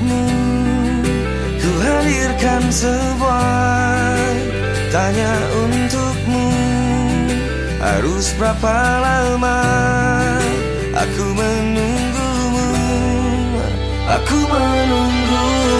milikmu Ku hadirkan sebuah tanya untukmu. Harus berapa lama aku menunggumu? Aku menunggumu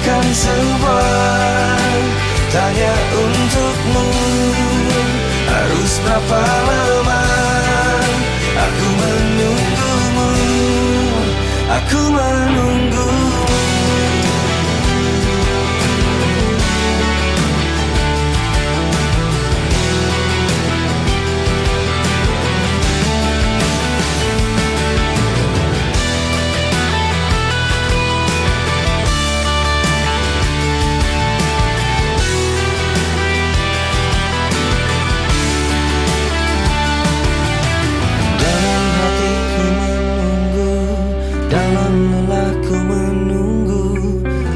hadirkan sebuah tanya untukmu Harus berapa lama? Aku menunggumu Aku menunggumu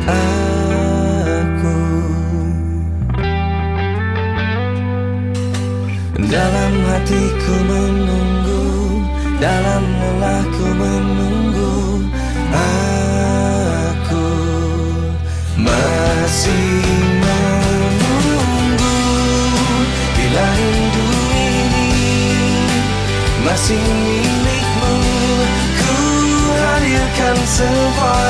Aku. Dalam hatiku menunggu Dalam lelahku menunggu Aku. Masih menunggu Bila rindu ini masih milikmu Ku hadirkan sebuah